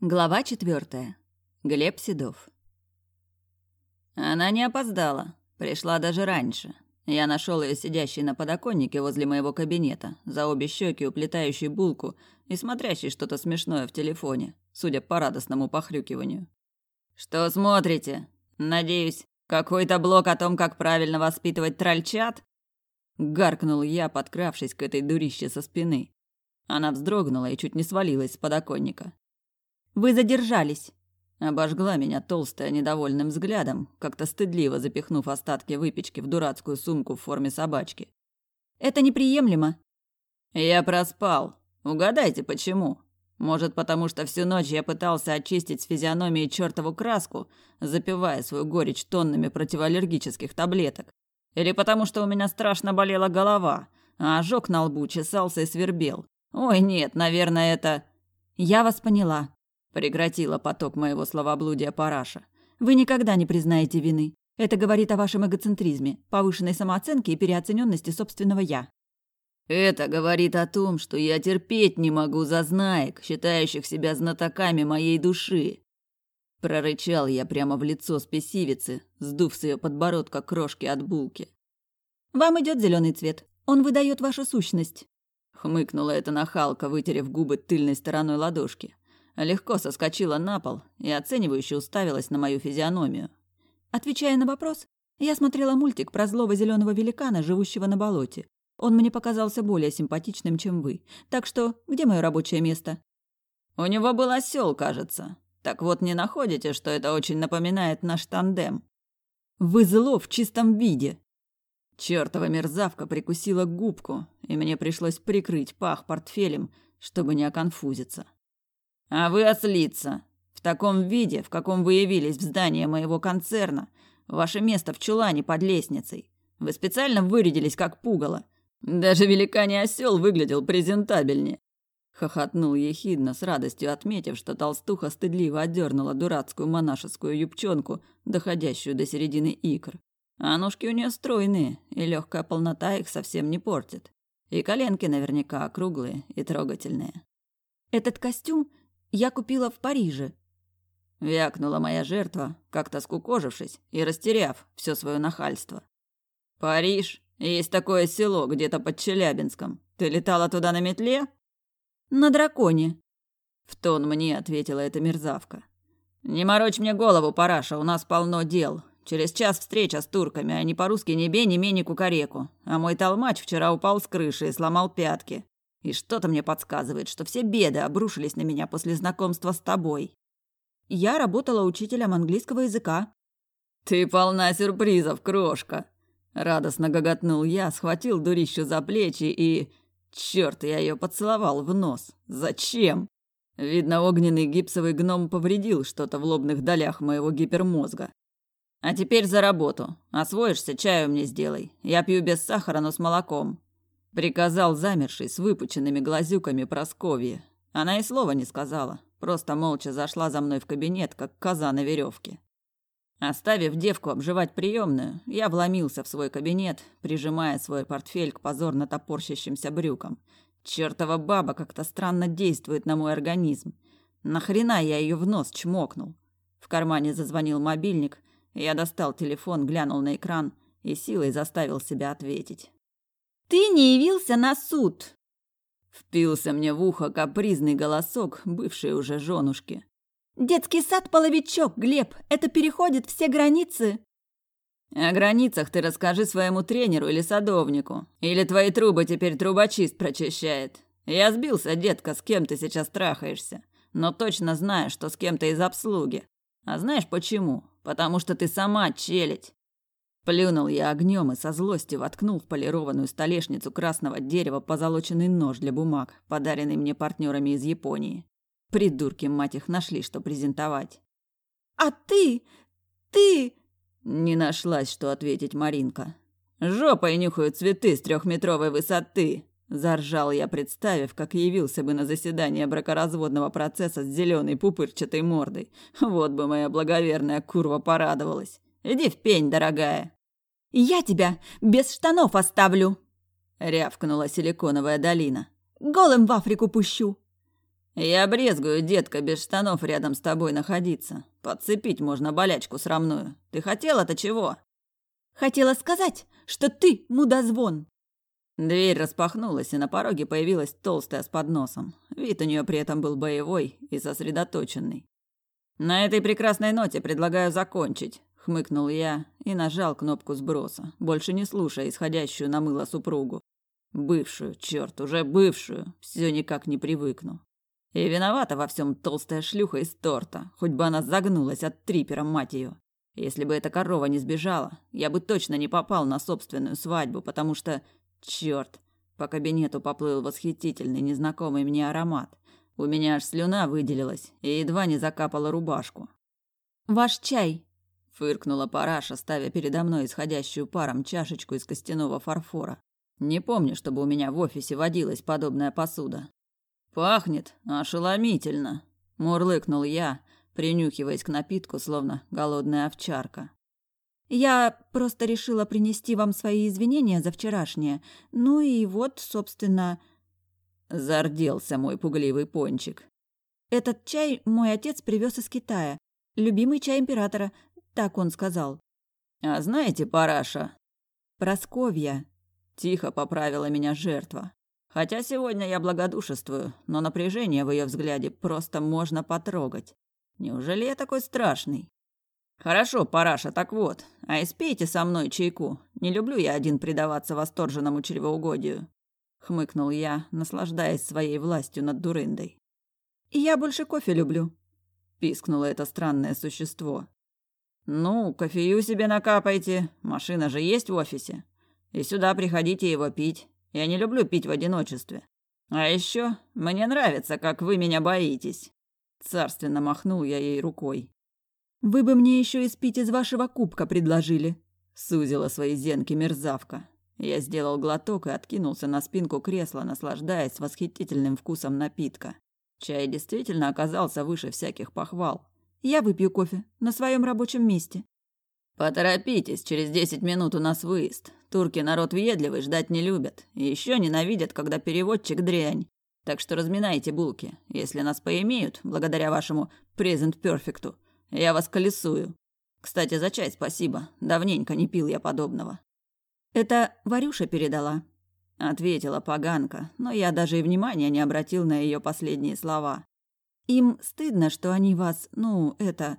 Глава четвертая. Глеб Седов. Она не опоздала, пришла даже раньше. Я нашел ее сидящей на подоконнике возле моего кабинета, за обе щеки уплетающей булку и смотрящей что-то смешное в телефоне, судя по радостному похрюкиванию. «Что смотрите? Надеюсь, какой-то блок о том, как правильно воспитывать трольчат?» Гаркнул я, подкравшись к этой дурище со спины. Она вздрогнула и чуть не свалилась с подоконника. Вы задержались. Обожгла меня толстая недовольным взглядом, как-то стыдливо запихнув остатки выпечки в дурацкую сумку в форме собачки. Это неприемлемо. Я проспал. Угадайте, почему? Может, потому что всю ночь я пытался очистить с физиономии чертову краску, запивая свою горечь тоннами противоаллергических таблеток? Или потому что у меня страшно болела голова, а ожог на лбу чесался и свербел? Ой, нет, наверное, это... Я вас поняла. Прекратила поток моего словоблудия Параша. Вы никогда не признаете вины. Это говорит о вашем эгоцентризме, повышенной самооценке и переоцененности собственного «я». Это говорит о том, что я терпеть не могу зазнаек, считающих себя знатоками моей души. Прорычал я прямо в лицо спесивицы, сдув с ее подбородка крошки от булки. «Вам идет зеленый цвет. Он выдает вашу сущность», — хмыкнула эта нахалка, вытерев губы тыльной стороной ладошки легко соскочила на пол и оценивающе уставилась на мою физиономию. Отвечая на вопрос, я смотрела мультик про злого зеленого великана, живущего на болоте. Он мне показался более симпатичным, чем вы. Так что, где мое рабочее место? У него был осел, кажется. Так вот, не находите, что это очень напоминает наш тандем? Вы зло в чистом виде. Чёртова мерзавка прикусила губку, и мне пришлось прикрыть пах портфелем, чтобы не оконфузиться. А вы ослица. В таком виде, в каком вы явились в здание моего концерна, ваше место в чулане под лестницей. Вы специально вырядились как пугало. Даже великаний осел выглядел презентабельнее. Хохотнул ехидно, с радостью отметив, что толстуха стыдливо отдернула дурацкую монашескую юбчонку, доходящую до середины икр. А ножки у нее стройные, и легкая полнота их совсем не портит. И коленки наверняка округлые и трогательные. Этот костюм я купила в Париже. Вякнула моя жертва, как-то скукожившись и растеряв все свое нахальство. Париж? Есть такое село где-то под Челябинском. Ты летала туда на метле? На драконе. В тон мне ответила эта мерзавка. Не морочь мне голову, параша, у нас полно дел. Через час встреча с турками, а не по-русски ни бе, ни ме, ни кукареку. А мой толмач вчера упал с крыши и сломал пятки. И что-то мне подсказывает, что все беды обрушились на меня после знакомства с тобой. Я работала учителем английского языка. Ты полна сюрпризов, крошка. Радостно гоготнул я, схватил дурищу за плечи и... Черт, я ее поцеловал в нос. Зачем? Видно, огненный гипсовый гном повредил что-то в лобных долях моего гипермозга. А теперь за работу. Освоишься, чаю мне сделай. Я пью без сахара, но с молоком. Приказал замерший с выпученными глазюками Просковье. Она и слова не сказала, просто молча зашла за мной в кабинет, как коза на веревке. Оставив девку обживать приемную, я вломился в свой кабинет, прижимая свой портфель к позорно топорщащимся брюкам. Чертова баба как-то странно действует на мой организм. Нахрена я ее в нос чмокнул? В кармане зазвонил мобильник, я достал телефон, глянул на экран и силой заставил себя ответить. Ты не явился на суд!» Впился мне в ухо капризный голосок бывшей уже женушки. «Детский сад половичок, Глеб, это переходит все границы!» «О границах ты расскажи своему тренеру или садовнику. Или твои трубы теперь трубочист прочищает. Я сбился, детка, с кем ты сейчас трахаешься. Но точно знаю, что с кем-то из обслуги. А знаешь почему? Потому что ты сама челядь. Плюнул я огнем и со злостью воткнул в полированную столешницу красного дерева позолоченный нож для бумаг, подаренный мне партнерами из Японии. Придурки, мать их, нашли, что презентовать. «А ты? Ты?» Не нашлась, что ответить Маринка. «Жопой нюхают цветы с трехметровой высоты!» Заржал я, представив, как явился бы на заседание бракоразводного процесса с зеленой пупырчатой мордой. Вот бы моя благоверная курва порадовалась. Иди в пень, дорогая. «Я тебя без штанов оставлю!» — рявкнула силиконовая долина. «Голым в Африку пущу!» Я брезгую, детка, без штанов рядом с тобой находиться. Подцепить можно болячку срамную. Ты хотела-то чего? Хотела сказать, что ты мудозвон. Дверь распахнулась, и на пороге появилась толстая с подносом. Вид у нее при этом был боевой и сосредоточенный. «На этой прекрасной ноте предлагаю закончить», — хмыкнул я и нажал кнопку сброса, больше не слушая исходящую на мыло супругу. Бывшую, черт, уже бывшую, все никак не привыкну. И виновата во всем толстая шлюха из торта, хоть бы она загнулась от трипера, мать ее. Если бы эта корова не сбежала, я бы точно не попал на собственную свадьбу, потому что Черт! По кабинету поплыл восхитительный незнакомый мне аромат. У меня аж слюна выделилась и едва не закапала рубашку. «Ваш чай!» – фыркнула параша, ставя передо мной исходящую паром чашечку из костяного фарфора. Не помню, чтобы у меня в офисе водилась подобная посуда. «Пахнет ошеломительно!» – мурлыкнул я, принюхиваясь к напитку, словно голодная овчарка. Я просто решила принести вам свои извинения за вчерашнее. Ну и вот, собственно, зарделся мой пугливый пончик. Этот чай мой отец привез из Китая. Любимый чай императора, так он сказал. А знаете, Параша, Просковья, тихо поправила меня жертва. Хотя сегодня я благодушествую, но напряжение в ее взгляде просто можно потрогать. Неужели я такой страшный? «Хорошо, параша, так вот, а испейте со мной чайку. Не люблю я один предаваться восторженному чревоугодию», — хмыкнул я, наслаждаясь своей властью над дурындой. «Я больше кофе люблю», — пискнуло это странное существо. «Ну, кофею себе накапайте, машина же есть в офисе. И сюда приходите его пить. Я не люблю пить в одиночестве. А еще мне нравится, как вы меня боитесь». Царственно махнул я ей рукой. Вы бы мне еще и спить из вашего кубка предложили. Сузила свои зенки мерзавка. Я сделал глоток и откинулся на спинку кресла, наслаждаясь восхитительным вкусом напитка. Чай действительно оказался выше всяких похвал. Я выпью кофе на своем рабочем месте. Поторопитесь, через десять минут у нас выезд. Турки народ въедливый, ждать не любят. Еще ненавидят, когда переводчик дрянь. Так что разминайте булки. Если нас поимеют, благодаря вашему презент перфекту, я вас колесую. Кстати, за чай спасибо. Давненько не пил я подобного. Это Варюша передала, ответила поганка, но я даже и внимания не обратил на ее последние слова. Им стыдно, что они вас, ну, это...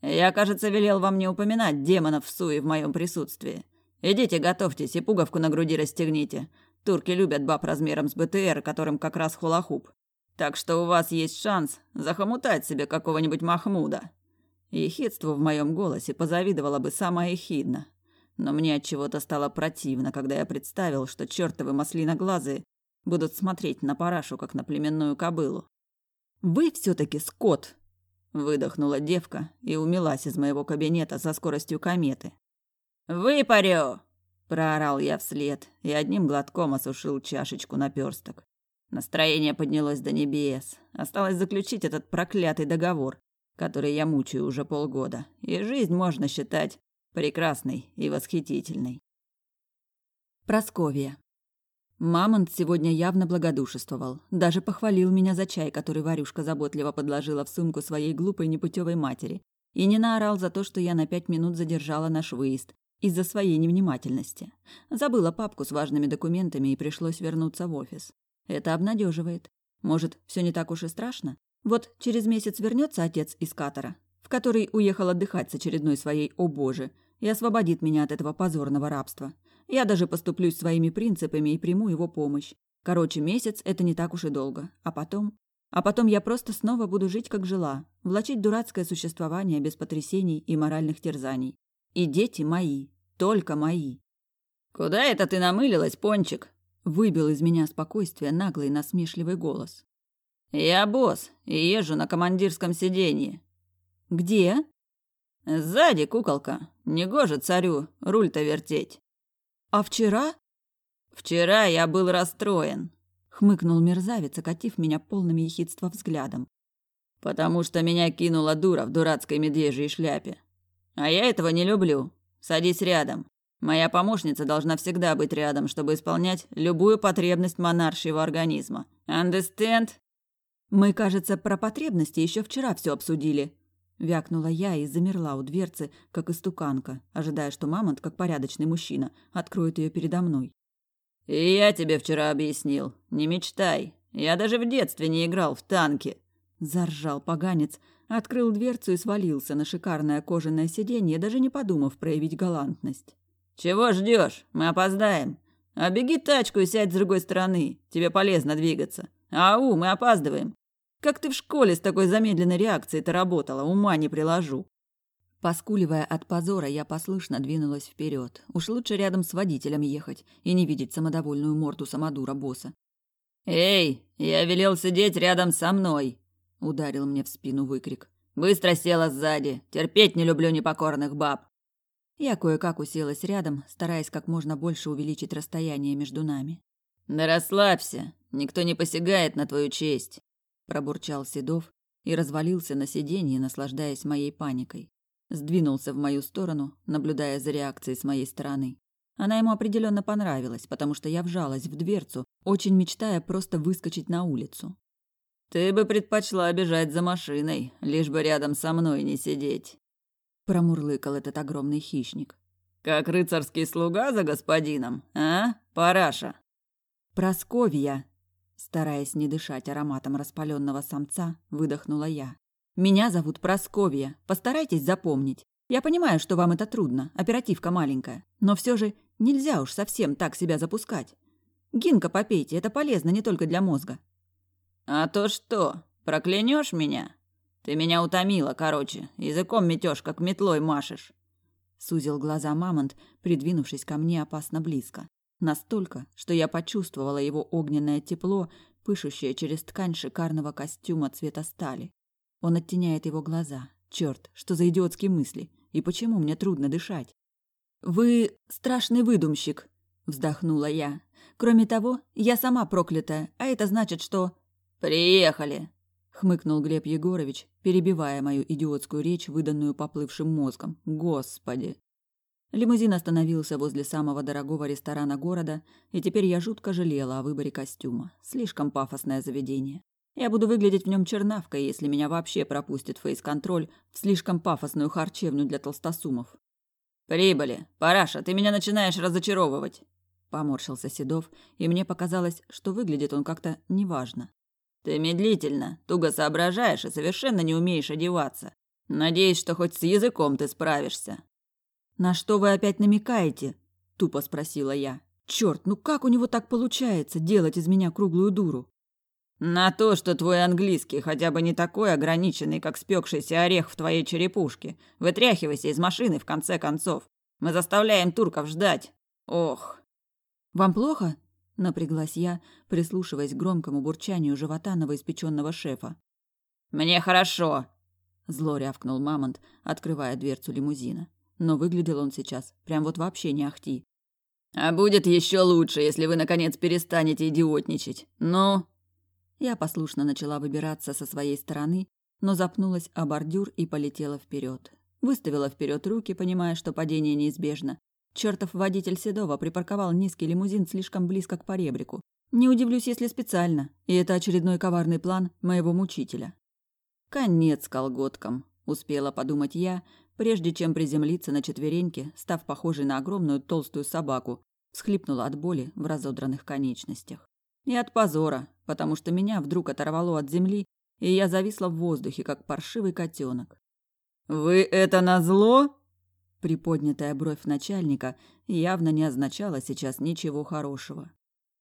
Я, кажется, велел вам не упоминать демонов в суе в моем присутствии. Идите, готовьтесь и пуговку на груди расстегните. Турки любят баб размером с БТР, которым как раз хулахуп. Так что у вас есть шанс захомутать себе какого-нибудь Махмуда. Ехидству в моем голосе позавидовала бы самая ехидна. Но мне от чего-то стало противно, когда я представил, что чертовы маслиноглазые будут смотреть на парашу, как на племенную кобылу. «Вы все таки скот!» – выдохнула девка и умилась из моего кабинета со скоростью кометы. «Выпарю!» – проорал я вслед и одним глотком осушил чашечку наперсток. Настроение поднялось до небес. Осталось заключить этот проклятый договор который я мучаю уже полгода, и жизнь можно считать прекрасной и восхитительной. Просковия. Мамонт сегодня явно благодушествовал, даже похвалил меня за чай, который Варюшка заботливо подложила в сумку своей глупой непутевой матери, и не наорал за то, что я на пять минут задержала наш выезд из-за своей невнимательности. Забыла папку с важными документами и пришлось вернуться в офис. Это обнадеживает. Может, все не так уж и страшно? Вот через месяц вернется отец из Катара, в который уехал отдыхать с очередной своей «О боже!» и освободит меня от этого позорного рабства. Я даже поступлюсь своими принципами и приму его помощь. Короче, месяц – это не так уж и долго. А потом? А потом я просто снова буду жить, как жила, влачить дурацкое существование без потрясений и моральных терзаний. И дети мои, только мои. «Куда это ты намылилась, Пончик?» Выбил из меня спокойствие наглый насмешливый голос. «Я босс и езжу на командирском сиденье». «Где?» «Сзади, куколка. Негоже царю руль-то вертеть». «А вчера?» «Вчера я был расстроен», — хмыкнул мерзавец, окатив меня полным ехидства взглядом. «Потому что меня кинула дура в дурацкой медвежьей шляпе. А я этого не люблю. Садись рядом. Моя помощница должна всегда быть рядом, чтобы исполнять любую потребность монаршего организма. Understand?» Мы, кажется, про потребности еще вчера все обсудили. Вякнула я и замерла у дверцы, как истуканка, ожидая, что мамонт, как порядочный мужчина, откроет ее передо мной. «И я тебе вчера объяснил. Не мечтай. Я даже в детстве не играл в танки». Заржал поганец, открыл дверцу и свалился на шикарное кожаное сиденье, даже не подумав проявить галантность. «Чего ждешь? Мы опоздаем. А беги тачку и сядь с другой стороны. Тебе полезно двигаться. Ау, мы опаздываем. Как ты в школе с такой замедленной реакцией-то работала, ума не приложу. Поскуливая от позора, я послушно двинулась вперед. Уж лучше рядом с водителем ехать и не видеть самодовольную морду самодура босса. «Эй, я велел сидеть рядом со мной!» — ударил мне в спину выкрик. «Быстро села сзади. Терпеть не люблю непокорных баб». Я кое-как уселась рядом, стараясь как можно больше увеличить расстояние между нами. «Да расслабься. Никто не посягает на твою честь пробурчал Седов и развалился на сиденье, наслаждаясь моей паникой. Сдвинулся в мою сторону, наблюдая за реакцией с моей стороны. Она ему определенно понравилась, потому что я вжалась в дверцу, очень мечтая просто выскочить на улицу. «Ты бы предпочла бежать за машиной, лишь бы рядом со мной не сидеть», — промурлыкал этот огромный хищник. «Как рыцарский слуга за господином, а, параша?» «Просковья!» Стараясь не дышать ароматом распаленного самца, выдохнула я. «Меня зовут Просковья. Постарайтесь запомнить. Я понимаю, что вам это трудно, оперативка маленькая. Но все же нельзя уж совсем так себя запускать. Гинка попейте, это полезно не только для мозга». «А то что, проклянешь меня? Ты меня утомила, короче. Языком метешь, как метлой машешь». Сузил глаза мамонт, придвинувшись ко мне опасно близко. Настолько, что я почувствовала его огненное тепло, пышущее через ткань шикарного костюма цвета стали. Он оттеняет его глаза. Черт, что за идиотские мысли? И почему мне трудно дышать? «Вы страшный выдумщик», — вздохнула я. «Кроме того, я сама проклятая, а это значит, что...» «Приехали», — хмыкнул Глеб Егорович, перебивая мою идиотскую речь, выданную поплывшим мозгом. «Господи!» Лимузин остановился возле самого дорогого ресторана города, и теперь я жутко жалела о выборе костюма. Слишком пафосное заведение. Я буду выглядеть в нем чернавкой, если меня вообще пропустит фейс-контроль в слишком пафосную харчевню для толстосумов. «Прибыли! Параша, ты меня начинаешь разочаровывать!» Поморщился Седов, и мне показалось, что выглядит он как-то неважно. «Ты медлительно, туго соображаешь и совершенно не умеешь одеваться. Надеюсь, что хоть с языком ты справишься. «На что вы опять намекаете?» – тупо спросила я. «Чёрт, ну как у него так получается делать из меня круглую дуру?» «На то, что твой английский хотя бы не такой ограниченный, как спекшийся орех в твоей черепушке. Вытряхивайся из машины, в конце концов. Мы заставляем турков ждать. Ох!» «Вам плохо?» – напряглась я, прислушиваясь к громкому бурчанию живота новоиспеченного шефа. «Мне хорошо!» – зло рявкнул Мамонт, открывая дверцу лимузина но выглядел он сейчас прям вот вообще не ахти. «А будет еще лучше, если вы, наконец, перестанете идиотничать. Ну?» Я послушно начала выбираться со своей стороны, но запнулась о бордюр и полетела вперед. Выставила вперед руки, понимая, что падение неизбежно. Чертов водитель Седова припарковал низкий лимузин слишком близко к поребрику. Не удивлюсь, если специально, и это очередной коварный план моего мучителя. Конец колготкам, успела подумать я, прежде чем приземлиться на четвереньки, став похожей на огромную толстую собаку, всхлипнула от боли в разодранных конечностях. И от позора, потому что меня вдруг оторвало от земли, и я зависла в воздухе, как паршивый котенок. «Вы это назло?» Приподнятая бровь начальника явно не означала сейчас ничего хорошего.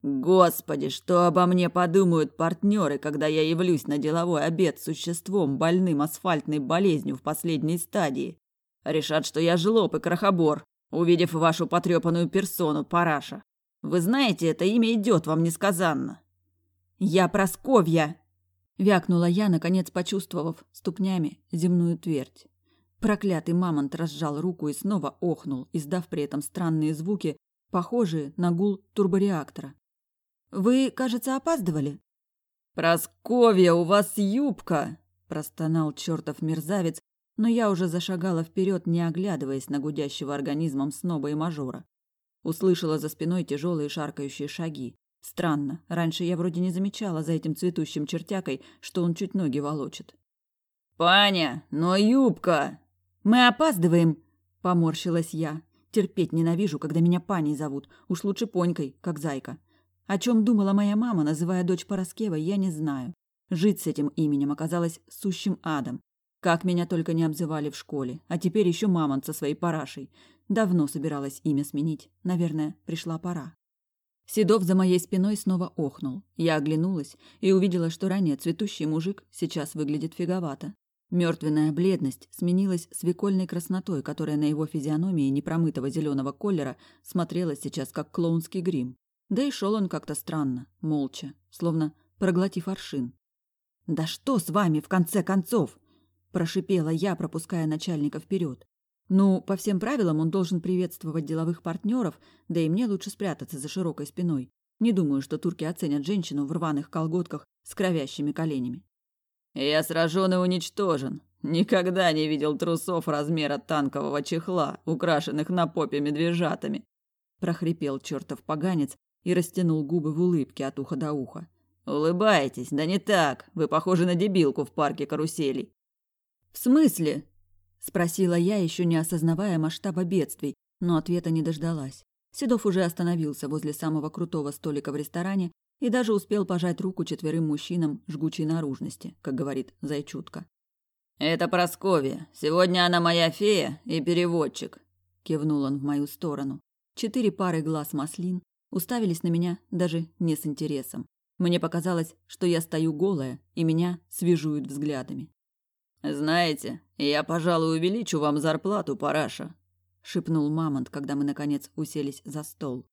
«Господи, что обо мне подумают партнеры, когда я явлюсь на деловой обед с существом, больным асфальтной болезнью в последней стадии? Решат, что я жлоб и крохобор, увидев вашу потрепанную персону, параша. Вы знаете, это имя идет вам несказанно. Я Просковья, вякнула я, наконец почувствовав ступнями земную твердь. Проклятый мамонт разжал руку и снова охнул, издав при этом странные звуки, похожие на гул турбореактора. Вы, кажется, опаздывали. Просковья, у вас юбка, простонал чертов мерзавец, но я уже зашагала вперед, не оглядываясь на гудящего организмом сноба и мажора. Услышала за спиной тяжелые шаркающие шаги. Странно, раньше я вроде не замечала за этим цветущим чертякой, что он чуть ноги волочит. «Паня, но юбка!» «Мы опаздываем!» – поморщилась я. Терпеть ненавижу, когда меня паней зовут. Уж лучше понькой, как зайка. О чем думала моя мама, называя дочь Пороскевой, я не знаю. Жить с этим именем оказалось сущим адом. Как меня только не обзывали в школе. А теперь еще мамонт со своей парашей. Давно собиралась имя сменить. Наверное, пришла пора. Седов за моей спиной снова охнул. Я оглянулась и увидела, что ранее цветущий мужик сейчас выглядит фиговато. Мертвенная бледность сменилась свекольной краснотой, которая на его физиономии непромытого зеленого колера смотрелась сейчас как клоунский грим. Да и шел он как-то странно, молча, словно проглотив аршин. «Да что с вами, в конце концов?» – прошипела я, пропуская начальника вперед. Ну, по всем правилам он должен приветствовать деловых партнеров, да и мне лучше спрятаться за широкой спиной. Не думаю, что турки оценят женщину в рваных колготках с кровящими коленями. «Я сражен и уничтожен. Никогда не видел трусов размера танкового чехла, украшенных на попе медвежатами», – прохрипел чертов поганец и растянул губы в улыбке от уха до уха. «Улыбайтесь, да не так. Вы похожи на дебилку в парке каруселей». «В смысле?» Спросила я, еще не осознавая масштаба бедствий, но ответа не дождалась. Седов уже остановился возле самого крутого столика в ресторане и даже успел пожать руку четверым мужчинам жгучей наружности, как говорит Зайчутка. «Это Просковья. Сегодня она моя фея и переводчик», – кивнул он в мою сторону. Четыре пары глаз маслин уставились на меня даже не с интересом. Мне показалось, что я стою голая, и меня свежуют взглядами. «Знаете, я, пожалуй, увеличу вам зарплату, параша», — шепнул Мамонт, когда мы, наконец, уселись за стол.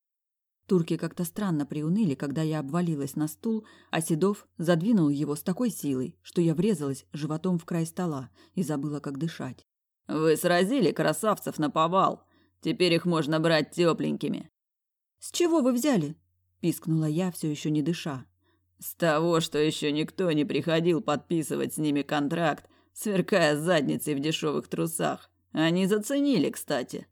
Турки как-то странно приуныли, когда я обвалилась на стул, а Седов задвинул его с такой силой, что я врезалась животом в край стола и забыла, как дышать. «Вы сразили красавцев на повал. Теперь их можно брать тепленькими». «С чего вы взяли?» – пискнула я, все еще не дыша. «С того, что еще никто не приходил подписывать с ними контракт сверкая задницей в дешевых трусах. Они заценили, кстати.